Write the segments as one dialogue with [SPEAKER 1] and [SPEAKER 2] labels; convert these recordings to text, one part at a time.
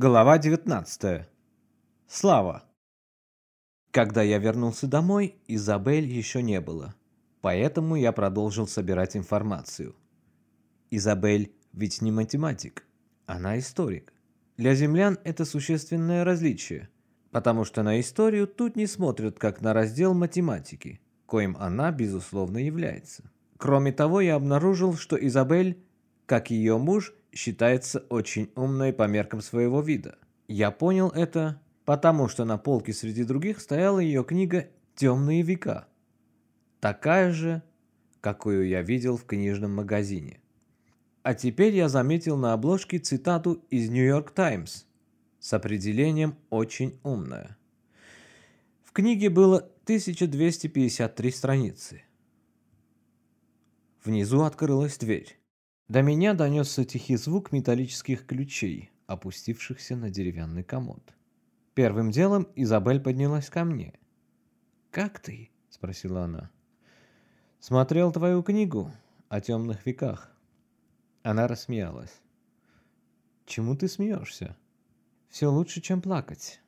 [SPEAKER 1] Глава 19. Слава. Когда я вернулся домой, Изабель еще не было. Поэтому я продолжил собирать информацию. Изабель ведь не математик, она историк. Для землян это существенное различие, потому что на историю тут не смотрят как на раздел математики, коим она, безусловно, является. Кроме того, я обнаружил, что Изабель, как ее муж, считается очень умной по меркам своего вида. Я понял это, потому что на полке среди других стояла ее книга «Темные века». Такая же, какую я видел в книжном магазине. А теперь я заметил на обложке цитату из «Нью-Йорк Таймс» с определением «очень умная». В книге было 1253 страницы. Внизу открылась дверь. До меня донесся тихий звук металлических ключей, опустившихся на деревянный комод. Первым делом Изабель поднялась ко мне. «Как ты?» – спросила она. «Смотрел твою книгу о темных веках». Она рассмеялась. «Чему ты смеешься?» «Все лучше, чем плакать».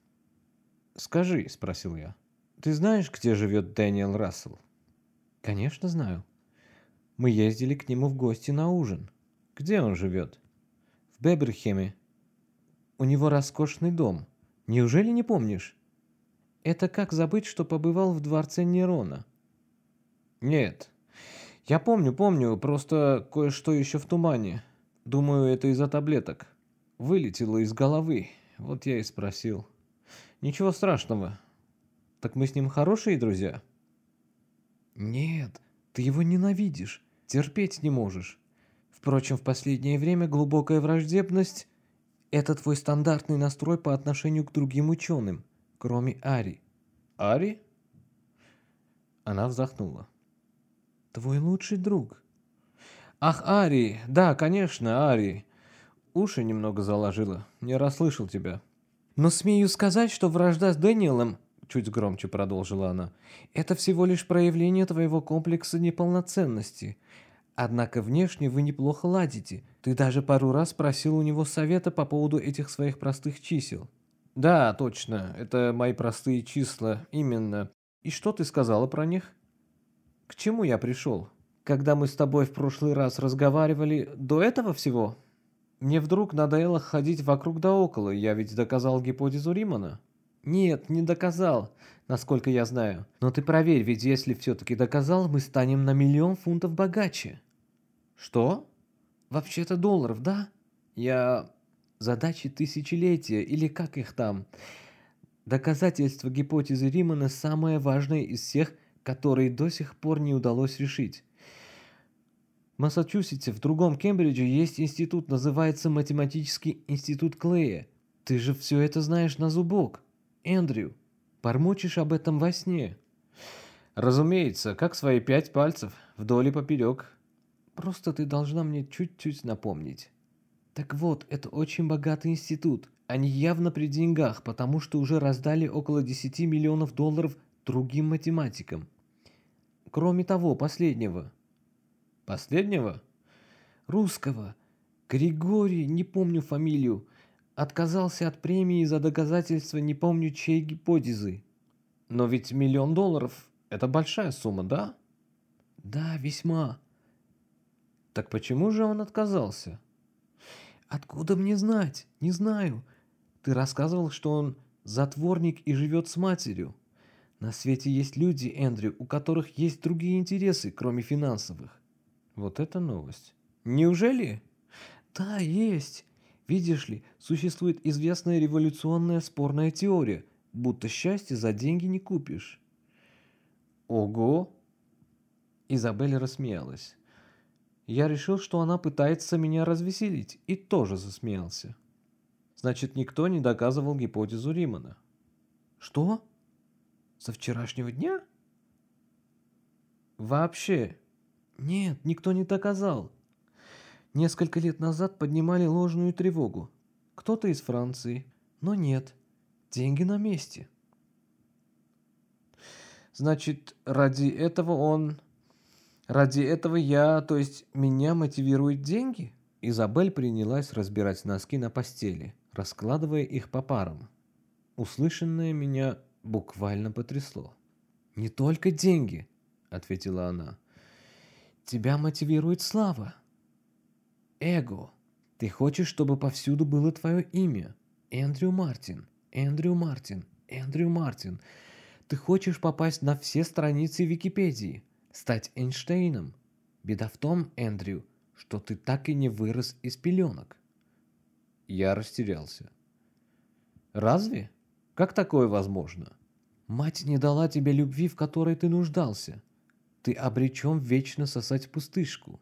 [SPEAKER 1] «Скажи», – спросил я, – «ты знаешь, где живет Дэниел Рассел?» «Конечно знаю. Мы ездили к нему в гости на ужин. Где он живет? В Беберхеме. У него роскошный дом. Неужели не помнишь? Это как забыть, что побывал в дворце Нерона? Нет. Я помню, помню, просто кое-что еще в тумане. Думаю, это из-за таблеток. Вылетело из головы. Вот я и спросил. Ничего страшного. Так мы с ним хорошие друзья? Нет, ты его ненавидишь. Терпеть не можешь. Впрочем, в последнее время глубокая враждебность – это твой стандартный настрой по отношению к другим ученым, кроме Ари. Ари? Она вздохнула. Твой лучший друг. Ах, Ари, да, конечно, Ари. Уши немного заложила, не расслышал тебя. Но смею сказать, что вражда с Дэниелом, чуть громче продолжила она, это всего лишь проявление твоего комплекса неполноценности – Однако внешне вы неплохо ладите. Ты даже пару раз просил у него совета по поводу этих своих простых чисел. Да, точно, это мои простые числа, именно. И что ты сказала про них? К чему я пришел? Когда мы с тобой в прошлый раз разговаривали, до этого всего? Мне вдруг надоело ходить вокруг да около, я ведь доказал гипотезу Римана. Нет, не доказал, насколько я знаю. Но ты проверь, ведь если все-таки доказал, мы станем на миллион фунтов богаче. Что? Вообще-то долларов, да? Я... Задачи тысячелетия, или как их там? Доказательство гипотезы Римана самое важное из всех, которые до сих пор не удалось решить. В Массачусетсе, в другом Кембридже, есть институт, называется Математический институт Клея. Ты же все это знаешь на зубок. Эндрю, пормочишь об этом во сне. Разумеется, как свои пять пальцев, вдоль и поперек. Просто ты должна мне чуть-чуть напомнить. Так вот, это очень богатый институт. Они явно при деньгах, потому что уже раздали около 10 миллионов долларов другим математикам. Кроме того, последнего. Последнего? Русского. Григорий, не помню фамилию, отказался от премии за доказательство не помню чьей гипотезы. Но ведь миллион долларов – это большая сумма, да? Да, весьма. Так почему же он отказался? Откуда мне знать? Не знаю. Ты рассказывал, что он затворник и живет с матерью. На свете есть люди, Эндрю, у которых есть другие интересы, кроме финансовых. Вот это новость. Неужели? Да, есть. Видишь ли, существует известная революционная спорная теория, будто счастье за деньги не купишь. Ого! Изабель рассмеялась. Я решил, что она пытается меня развеселить, и тоже засмеялся. Значит, никто не доказывал гипотезу Римана. Что? Со вчерашнего дня? Вообще. Нет, никто не доказал. Несколько лет назад поднимали ложную тревогу. Кто-то из Франции. Но нет. Деньги на месте. Значит, ради этого он Ради этого я, то есть меня мотивируют деньги? Изабель принялась разбирать носки на постели. раскладывая их по парам. Услышанное меня буквально потрясло. «Не только деньги», — ответила она. «Тебя мотивирует слава. Эго. Ты хочешь, чтобы повсюду было твое имя. Эндрю Мартин, Эндрю Мартин, Эндрю Мартин. Ты хочешь попасть на все страницы Википедии, стать Эйнштейном. Беда в том, Эндрю, что ты так и не вырос из пеленок. Я растерялся. Разве? Как такое возможно? Мать не дала тебе любви, в которой ты нуждался. Ты обречен вечно сосать пустышку.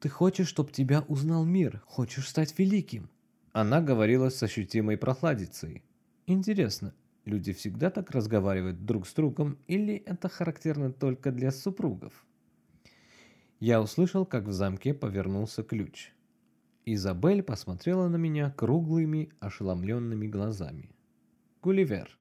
[SPEAKER 1] Ты хочешь, чтобы тебя узнал мир, хочешь стать великим. Она говорила с ощутимой прохладицей. Интересно, люди всегда так разговаривают друг с другом или это характерно только для супругов? Я услышал, как в замке повернулся ключ. Изабель посмотрела на меня круглыми, ошеломленными глазами. «Гулливер,